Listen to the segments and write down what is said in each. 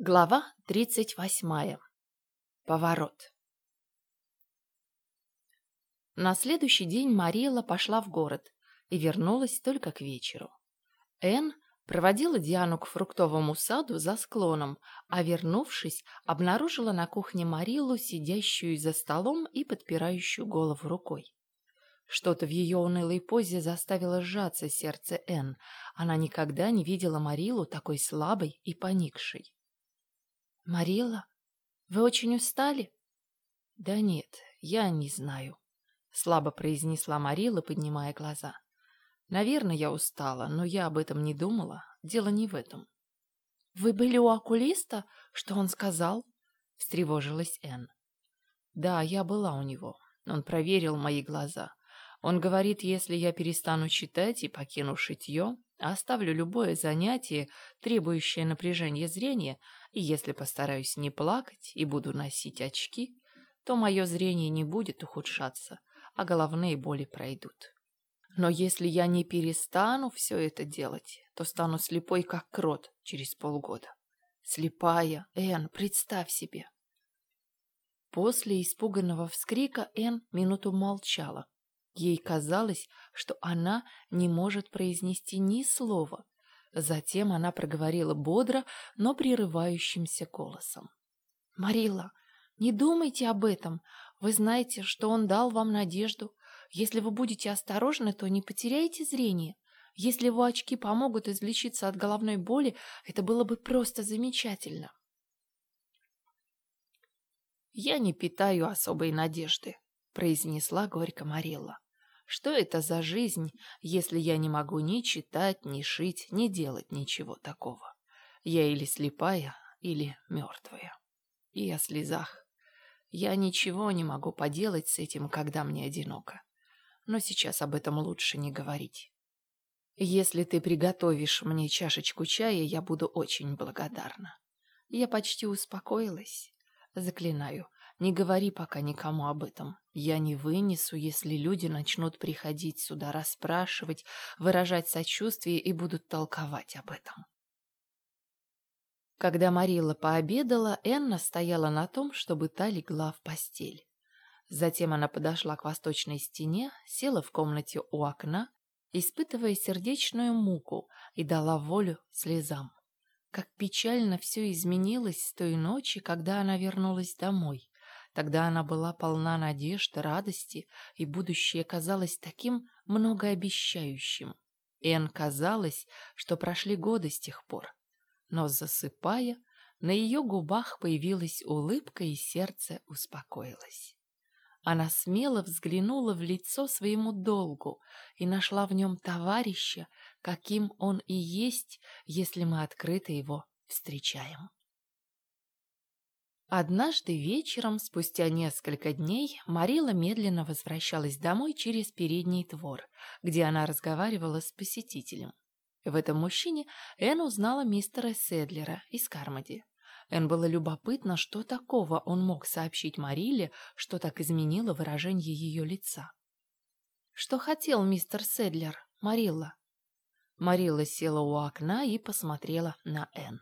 Глава тридцать восьмая. Поворот. На следующий день Мариэла пошла в город и вернулась только к вечеру. Энн проводила Диану к фруктовому саду за склоном, а вернувшись, обнаружила на кухне Марилу, сидящую за столом и подпирающую голову рукой. Что-то в ее унылой позе заставило сжаться сердце Энн. Она никогда не видела Марилу такой слабой и поникшей. «Марила, вы очень устали?» «Да нет, я не знаю», — слабо произнесла Марила, поднимая глаза. «Наверное, я устала, но я об этом не думала. Дело не в этом». «Вы были у окулиста? Что он сказал?» — встревожилась Энн. «Да, я была у него. Он проверил мои глаза. Он говорит, если я перестану читать и покину шитье, оставлю любое занятие, требующее напряжения зрения, и если постараюсь не плакать и буду носить очки, то мое зрение не будет ухудшаться, а головные боли пройдут. Но если я не перестану все это делать, то стану слепой, как крот, через полгода. Слепая, Эн, представь себе. После испуганного вскрика Эн минуту молчала, Ей казалось, что она не может произнести ни слова. Затем она проговорила бодро, но прерывающимся голосом. «Марила, не думайте об этом. Вы знаете, что он дал вам надежду. Если вы будете осторожны, то не потеряете зрение. Если его очки помогут излечиться от головной боли, это было бы просто замечательно». «Я не питаю особой надежды», — произнесла горько Марилла. Что это за жизнь, если я не могу ни читать, ни шить, ни делать ничего такого? Я или слепая, или мертвая. И о слезах. Я ничего не могу поделать с этим, когда мне одиноко. Но сейчас об этом лучше не говорить. Если ты приготовишь мне чашечку чая, я буду очень благодарна. Я почти успокоилась. Заклинаю, не говори пока никому об этом. Я не вынесу, если люди начнут приходить сюда, расспрашивать, выражать сочувствие и будут толковать об этом. Когда Марила пообедала, Энна стояла на том, чтобы та легла в постель. Затем она подошла к восточной стене, села в комнате у окна, испытывая сердечную муку, и дала волю слезам. Как печально все изменилось с той ночи, когда она вернулась домой. Тогда она была полна надежд, радости, и будущее казалось таким многообещающим. Эн казалось, что прошли годы с тех пор. Но засыпая, на ее губах появилась улыбка, и сердце успокоилось. Она смело взглянула в лицо своему долгу и нашла в нем товарища, каким он и есть, если мы открыто его встречаем. Однажды вечером, спустя несколько дней, Марила медленно возвращалась домой через передний двор, где она разговаривала с посетителем. В этом мужчине Энн узнала мистера Седлера из Кармоди. Энн было любопытно, что такого он мог сообщить Мариле, что так изменило выражение ее лица. «Что хотел мистер Седлер, Марилла?» Марилла села у окна и посмотрела на Энн.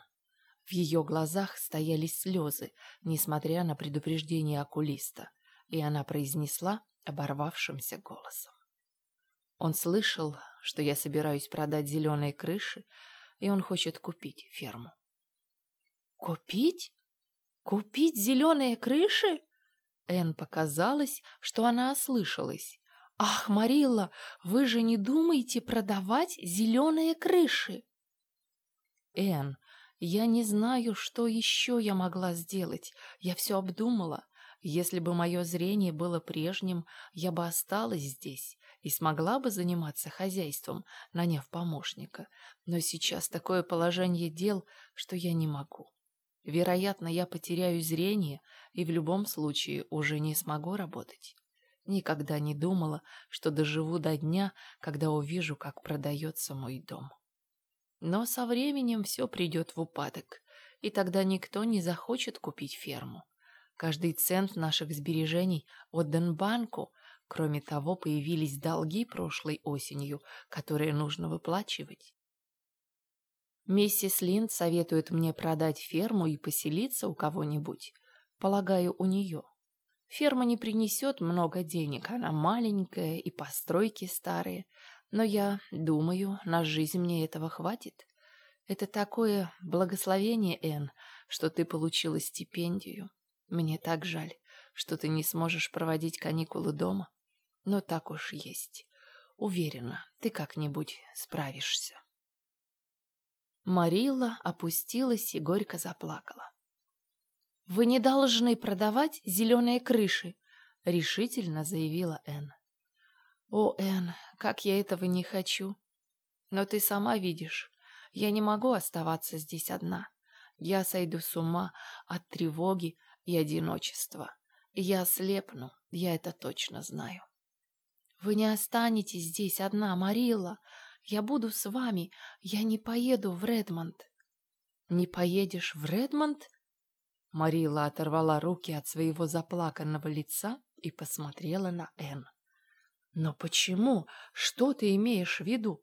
В ее глазах стояли слезы, несмотря на предупреждение окулиста, и она произнесла оборвавшимся голосом. Он слышал, что я собираюсь продать зеленые крыши, и он хочет купить ферму. «Купить? Купить зеленые крыши?» Эн показалось, что она ослышалась. «Ах, Марилла, вы же не думаете продавать зеленые крыши?» Эн, я не знаю, что еще я могла сделать. Я все обдумала. Если бы мое зрение было прежним, я бы осталась здесь и смогла бы заниматься хозяйством, наняв помощника. Но сейчас такое положение дел, что я не могу. Вероятно, я потеряю зрение и в любом случае уже не смогу работать. Никогда не думала, что доживу до дня, когда увижу, как продается мой дом. Но со временем все придет в упадок, и тогда никто не захочет купить ферму. Каждый цент наших сбережений отдан банку. Кроме того, появились долги прошлой осенью, которые нужно выплачивать. Миссис Линд советует мне продать ферму и поселиться у кого-нибудь. Полагаю, у нее. Ферма не принесет много денег, она маленькая и постройки старые. Но я думаю, на жизнь мне этого хватит. Это такое благословение, Энн, что ты получила стипендию. Мне так жаль, что ты не сможешь проводить каникулы дома. Но так уж есть. Уверена, ты как-нибудь справишься. Марила опустилась и горько заплакала. «Вы не должны продавать зеленые крыши», — решительно заявила Энн. «О, Энн, как я этого не хочу. Но ты сама видишь, я не могу оставаться здесь одна. Я сойду с ума от тревоги и одиночества. Я слепну, я это точно знаю». «Вы не останетесь здесь одна, Марилла. Я буду с вами. Я не поеду в Редмонд». «Не поедешь в Редмонд?» Марила оторвала руки от своего заплаканного лица и посмотрела на Энн. «Но почему? Что ты имеешь в виду?»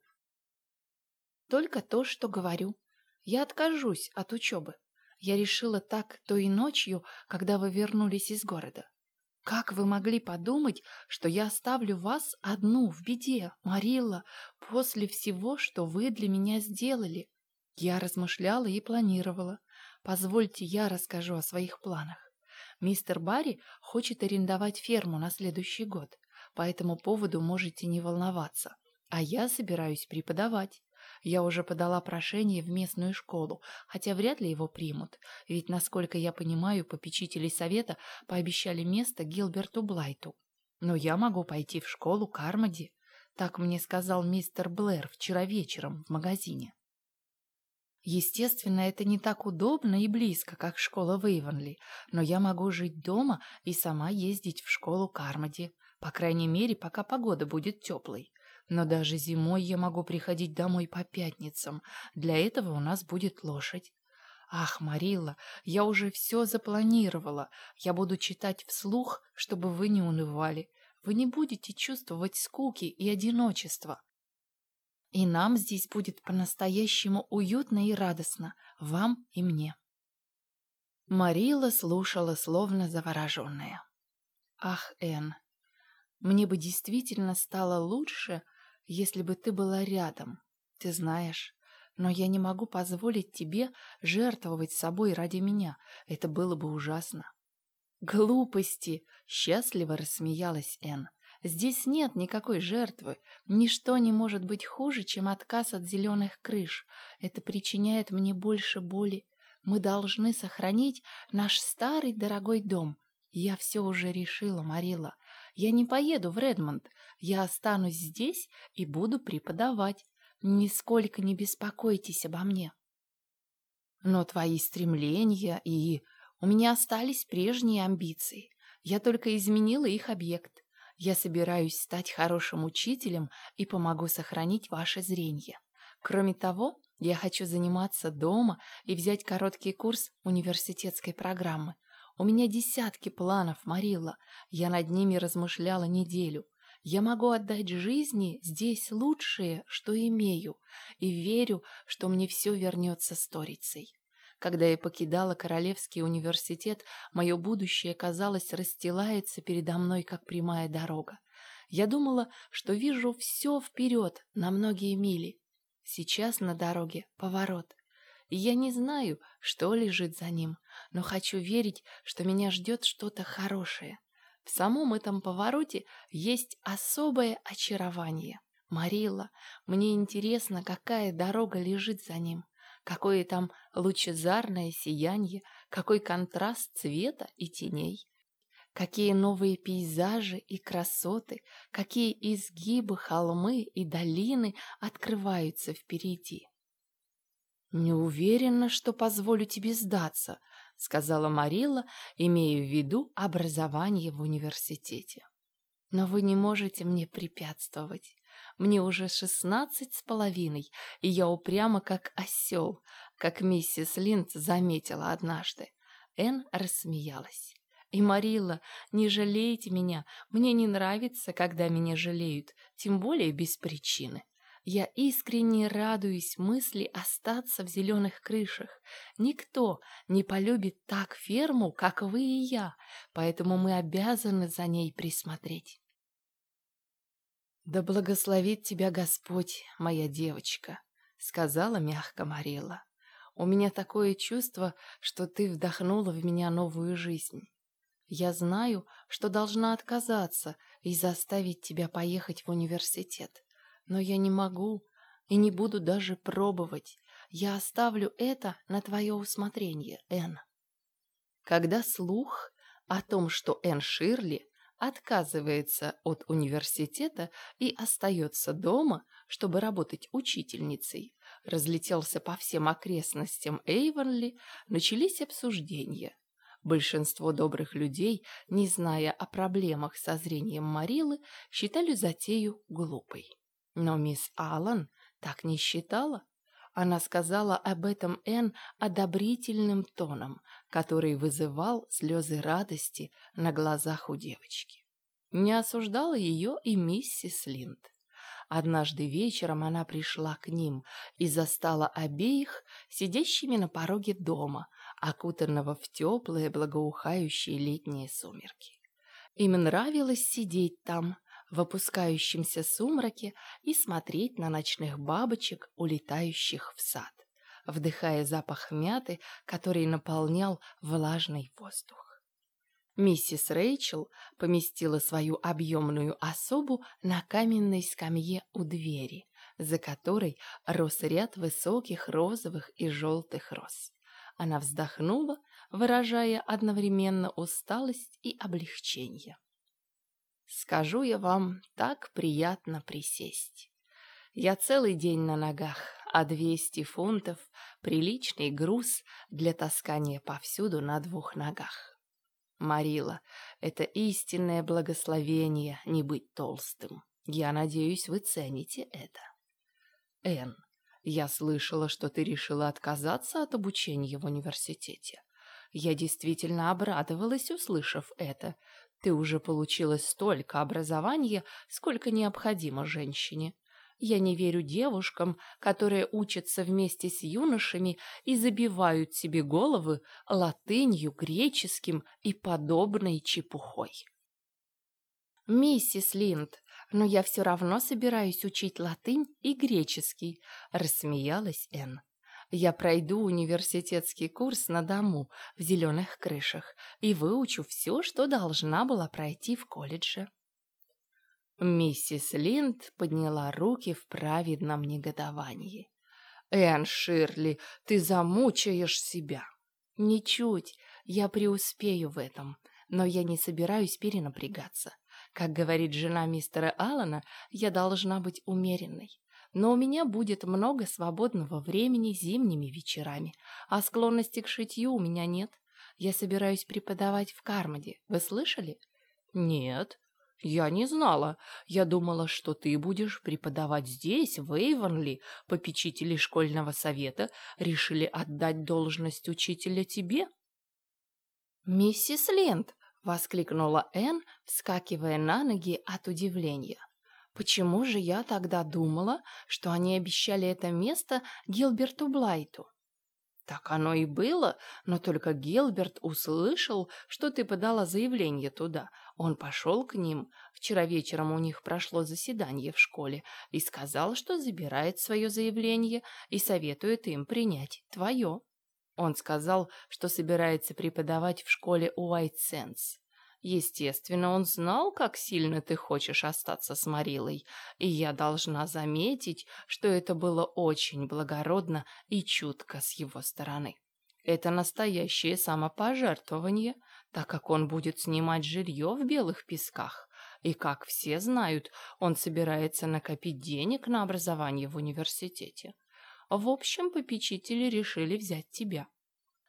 «Только то, что говорю. Я откажусь от учебы. Я решила так той ночью, когда вы вернулись из города. Как вы могли подумать, что я оставлю вас одну в беде, Марилла, после всего, что вы для меня сделали? Я размышляла и планировала. Позвольте, я расскажу о своих планах. Мистер Барри хочет арендовать ферму на следующий год. По этому поводу можете не волноваться. А я собираюсь преподавать. Я уже подала прошение в местную школу, хотя вряд ли его примут, ведь, насколько я понимаю, попечители совета пообещали место Гилберту Блайту. Но я могу пойти в школу Кармоди. Так мне сказал мистер Блэр вчера вечером в магазине. Естественно, это не так удобно и близко, как школа в Эйвенли, но я могу жить дома и сама ездить в школу Кармоди, по крайней мере, пока погода будет теплой. Но даже зимой я могу приходить домой по пятницам. Для этого у нас будет лошадь. Ах, Марилла, я уже все запланировала. Я буду читать вслух, чтобы вы не унывали. Вы не будете чувствовать скуки и одиночества. И нам здесь будет по-настоящему уютно и радостно, вам и мне. Марила слушала, словно завороженная. Ах, Энн, мне бы действительно стало лучше, если бы ты была рядом. Ты знаешь, но я не могу позволить тебе жертвовать собой ради меня. Это было бы ужасно. Глупости! Счастливо рассмеялась Энн. Здесь нет никакой жертвы. Ничто не может быть хуже, чем отказ от зеленых крыш. Это причиняет мне больше боли. Мы должны сохранить наш старый дорогой дом. Я все уже решила, Марила. Я не поеду в Редмонд. Я останусь здесь и буду преподавать. Нисколько не беспокойтесь обо мне. Но твои стремления и... У меня остались прежние амбиции. Я только изменила их объект. Я собираюсь стать хорошим учителем и помогу сохранить ваше зрение. Кроме того, я хочу заниматься дома и взять короткий курс университетской программы. У меня десятки планов, Марилла. Я над ними размышляла неделю. Я могу отдать жизни здесь лучшее, что имею, и верю, что мне все вернется сторицей. Когда я покидала Королевский университет, мое будущее, казалось, расстилается передо мной, как прямая дорога. Я думала, что вижу все вперед, на многие мили. Сейчас на дороге поворот. Я не знаю, что лежит за ним, но хочу верить, что меня ждет что-то хорошее. В самом этом повороте есть особое очарование. Марила, мне интересно, какая дорога лежит за ним. Какое там лучезарное сияние, какой контраст цвета и теней. Какие новые пейзажи и красоты, какие изгибы, холмы и долины открываются впереди. «Не уверена, что позволю тебе сдаться», — сказала Марила, имея в виду образование в университете. «Но вы не можете мне препятствовать. Мне уже шестнадцать с половиной, и я упряма как осел, как миссис Линд заметила однажды. Энн рассмеялась. «И, Марилла, не жалейте меня. Мне не нравится, когда меня жалеют, тем более без причины. Я искренне радуюсь мысли остаться в зеленых крышах. Никто не полюбит так ферму, как вы и я, поэтому мы обязаны за ней присмотреть. «Да благословит тебя Господь, моя девочка», — сказала мягко Марила. «У меня такое чувство, что ты вдохнула в меня новую жизнь. Я знаю, что должна отказаться и заставить тебя поехать в университет. Но я не могу и не буду даже пробовать. Я оставлю это на твое усмотрение, Энн. Когда слух о том, что Энн Ширли отказывается от университета и остается дома, чтобы работать учительницей, разлетелся по всем окрестностям Эйвонли, начались обсуждения. Большинство добрых людей, не зная о проблемах со зрением Марилы, считали затею глупой. Но мисс Аллан так не считала. Она сказала об этом Энн одобрительным тоном, который вызывал слезы радости на глазах у девочки. Не осуждала ее и миссис Линд. Однажды вечером она пришла к ним и застала обеих сидящими на пороге дома, окутанного в теплые благоухающие летние сумерки. Им нравилось сидеть там, в опускающемся сумраке, и смотреть на ночных бабочек, улетающих в сад, вдыхая запах мяты, который наполнял влажный воздух. Миссис Рэйчел поместила свою объемную особу на каменной скамье у двери, за которой рос ряд высоких розовых и желтых роз. Она вздохнула, выражая одновременно усталость и облегчение. «Скажу я вам, так приятно присесть. Я целый день на ногах, а двести фунтов — приличный груз для таскания повсюду на двух ногах. Марила, это истинное благословение не быть толстым. Я надеюсь, вы цените это. Энн, я слышала, что ты решила отказаться от обучения в университете. Я действительно обрадовалась, услышав это. Ты уже получила столько образования, сколько необходимо женщине. Я не верю девушкам, которые учатся вместе с юношами и забивают себе головы латынью, греческим и подобной чепухой. «Миссис Линд, но я все равно собираюсь учить латынь и греческий», — рассмеялась Энн. «Я пройду университетский курс на дому в зеленых крышах и выучу все, что должна была пройти в колледже». Миссис Линд подняла руки в праведном негодовании. «Энн Ширли, ты замучаешь себя!» «Ничуть, я преуспею в этом, но я не собираюсь перенапрягаться. Как говорит жена мистера Аллана, я должна быть умеренной. Но у меня будет много свободного времени зимними вечерами, а склонности к шитью у меня нет. Я собираюсь преподавать в Кармоде. Вы слышали? Нет. Я не знала. Я думала, что ты будешь преподавать здесь, в Эйвонли. Попечители школьного совета решили отдать должность учителя тебе. Миссис Лент, — воскликнула Энн, вскакивая на ноги от удивления. «Почему же я тогда думала, что они обещали это место Гилберту Блайту?» «Так оно и было, но только Гилберт услышал, что ты подала заявление туда. Он пошел к ним, вчера вечером у них прошло заседание в школе, и сказал, что забирает свое заявление и советует им принять твое». Он сказал, что собирается преподавать в школе Уайт Сенс. Естественно, он знал, как сильно ты хочешь остаться с Марилой, и я должна заметить, что это было очень благородно и чутко с его стороны. Это настоящее самопожертвование, так как он будет снимать жилье в Белых Песках. И, как все знают, он собирается накопить денег на образование в университете. В общем, попечители решили взять тебя.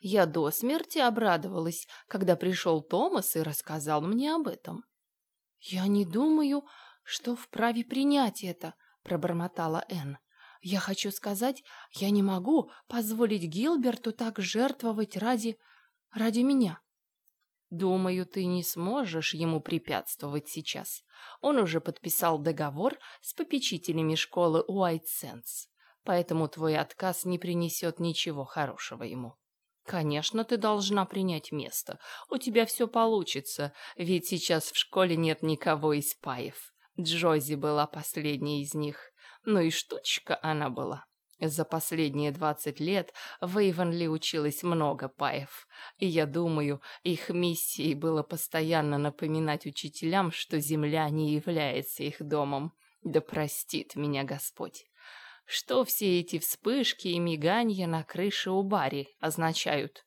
Я до смерти обрадовалась, когда пришел Томас и рассказал мне об этом. «Я не думаю, что вправе принять это», — пробормотала Энн. «Я хочу сказать, я не могу позволить Гилберту так жертвовать ради... ради меня». Думаю, ты не сможешь ему препятствовать сейчас. Он уже подписал договор с попечителями школы Уайт Сенс, поэтому твой отказ не принесет ничего хорошего ему. Конечно, ты должна принять место. У тебя все получится, ведь сейчас в школе нет никого из паев. Джози была последней из них. Ну и штучка она была. За последние двадцать лет в Эйвенли училось много паев, и я думаю, их миссией было постоянно напоминать учителям, что земля не является их домом. Да простит меня Господь. Что все эти вспышки и миганья на крыше у Барри означают?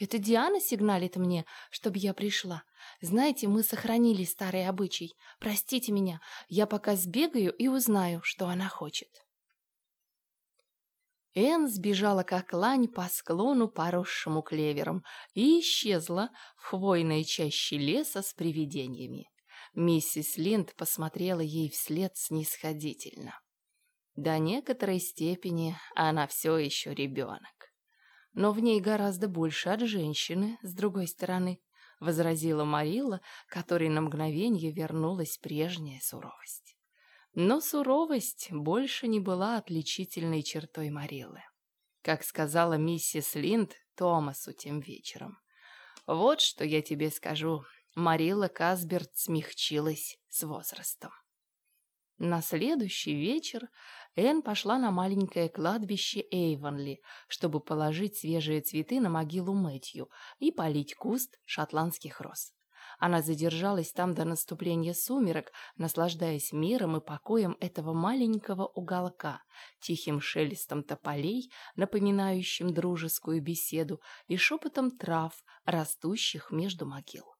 Это Диана сигналит мне, чтобы я пришла. Знаете, мы сохранили старый обычай. Простите меня, я пока сбегаю и узнаю, что она хочет. Энн сбежала как лань по склону, поросшему клевером, и исчезла в хвойной чаще леса с привидениями. Миссис Линд посмотрела ей вслед снисходительно. До некоторой степени она все еще ребенок. Но в ней гораздо больше от женщины, с другой стороны, возразила Марила, которой на мгновение вернулась прежняя суровость. Но суровость больше не была отличительной чертой Мариллы. Как сказала миссис Линд Томасу тем вечером. «Вот что я тебе скажу. Марилла Касберт смягчилась с возрастом». На следующий вечер Энн пошла на маленькое кладбище Эйвонли, чтобы положить свежие цветы на могилу Мэтью и полить куст шотландских роз. Она задержалась там до наступления сумерок, наслаждаясь миром и покоем этого маленького уголка, тихим шелестом тополей, напоминающим дружескую беседу, и шепотом трав, растущих между могил.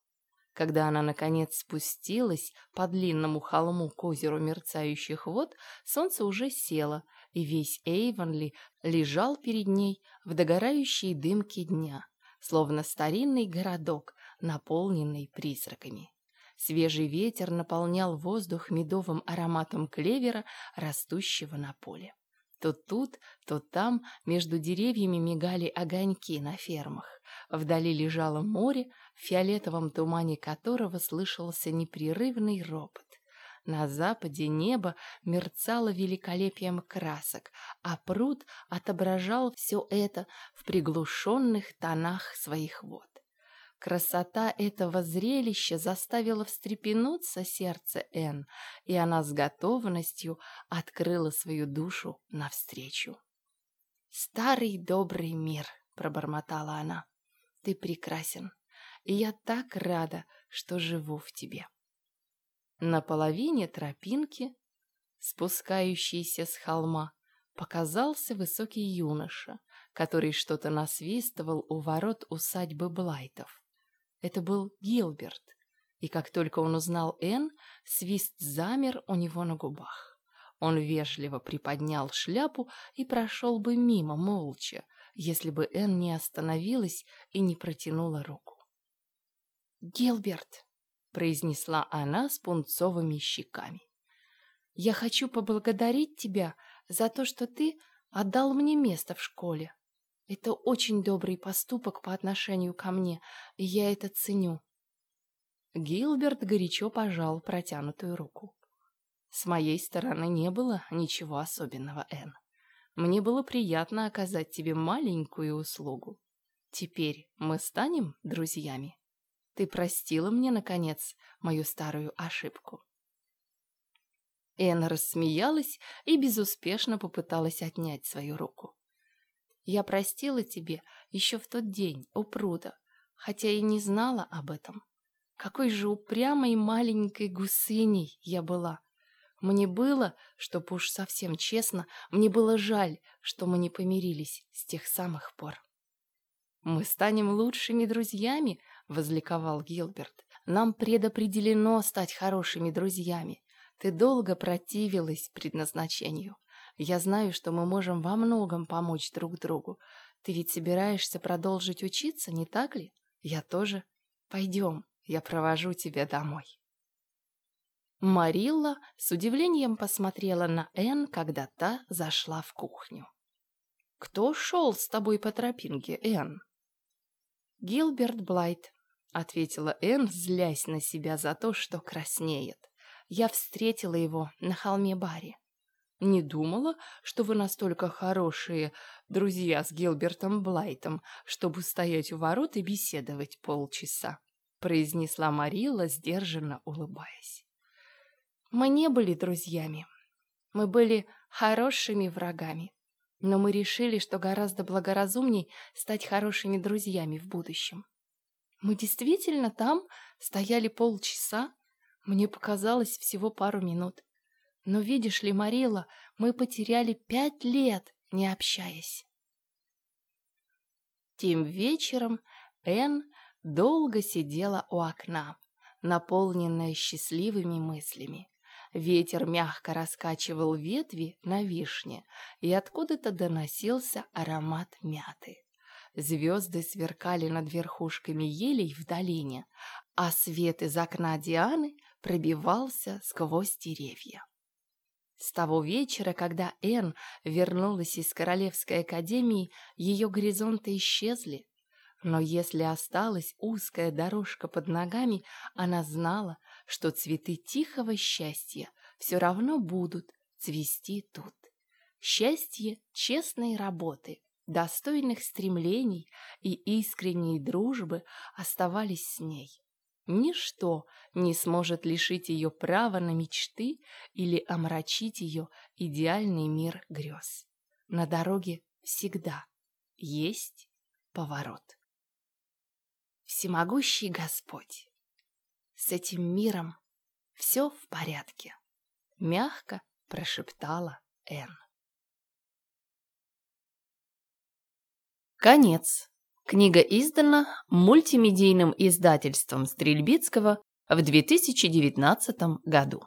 Когда она, наконец, спустилась по длинному холму к озеру мерцающих вод, солнце уже село, и весь Эйвонли лежал перед ней в догорающей дымке дня, словно старинный городок, наполненный призраками. Свежий ветер наполнял воздух медовым ароматом клевера, растущего на поле. То тут, то там между деревьями мигали огоньки на фермах. Вдали лежало море, в фиолетовом тумане которого слышался непрерывный ропот. На западе небо мерцало великолепием красок, а пруд отображал все это в приглушенных тонах своих вод. Красота этого зрелища заставила встрепенуться сердце Энн, и она с готовностью открыла свою душу навстречу. «Старый добрый мир», — пробормотала она, — «ты прекрасен, и я так рада, что живу в тебе». На половине тропинки, спускающейся с холма, показался высокий юноша, который что-то насвистывал у ворот усадьбы Блайтов. Это был Гилберт, и как только он узнал Энн, свист замер у него на губах. Он вежливо приподнял шляпу и прошел бы мимо молча, если бы Энн не остановилась и не протянула руку. «Гилберт», — произнесла она с пунцовыми щеками, — «я хочу поблагодарить тебя за то, что ты отдал мне место в школе. Это очень добрый поступок по отношению ко мне, и я это ценю. Гилберт горячо пожал протянутую руку. С моей стороны не было ничего особенного, Энн. Мне было приятно оказать тебе маленькую услугу. Теперь мы станем друзьями. Ты простила мне, наконец, мою старую ошибку. Энн рассмеялась и безуспешно попыталась отнять свою руку. Я простила тебе еще в тот день у пруда, хотя и не знала об этом. Какой же упрямой маленькой гусыней я была. Мне было, чтоб уж совсем честно, мне было жаль, что мы не помирились с тех самых пор. «Мы станем лучшими друзьями», — возликовал Гилберт. «Нам предопределено стать хорошими друзьями. Ты долго противилась предназначению. Я знаю, что мы можем во многом помочь друг другу. Ты ведь собираешься продолжить учиться, не так ли? Я тоже. Пойдем, я провожу тебя домой. Марилла с удивлением посмотрела на Энн, когда та зашла в кухню. «Кто шел с тобой по тропинке, Энн?» «Гилберт Блайт», — ответила Энн, злясь на себя за то, что краснеет. «Я встретила его на холме Барри». «Не думала, что вы настолько хорошие друзья с Гилбертом Блайтом, чтобы стоять у ворот и беседовать полчаса», произнесла Марила, сдержанно улыбаясь. «Мы не были друзьями. Мы были хорошими врагами. Но мы решили, что гораздо благоразумней стать хорошими друзьями в будущем. Мы действительно там стояли полчаса. Мне показалось всего пару минут. Но видишь ли, Марила, мы потеряли пять лет, не общаясь. Тем вечером Энн долго сидела у окна, наполненная счастливыми мыслями. Ветер мягко раскачивал ветви на вишне, и откуда-то доносился аромат мяты. Звезды сверкали над верхушками елей в долине, а свет из окна Дианы пробивался сквозь деревья. С того вечера, когда Энн вернулась из Королевской академии, ее горизонты исчезли. Но если осталась узкая дорожка под ногами, она знала, что цветы тихого счастья все равно будут цвести тут. Счастье честной работы, достойных стремлений и искренней дружбы оставались с ней. Ничто не сможет лишить ее права на мечты или омрачить ее идеальный мир грез. На дороге всегда есть поворот. Всемогущий Господь, с этим миром все в порядке, мягко прошептала Энн. Конец. Книга издана мультимедийным издательством Стрельбицкого в 2019 году.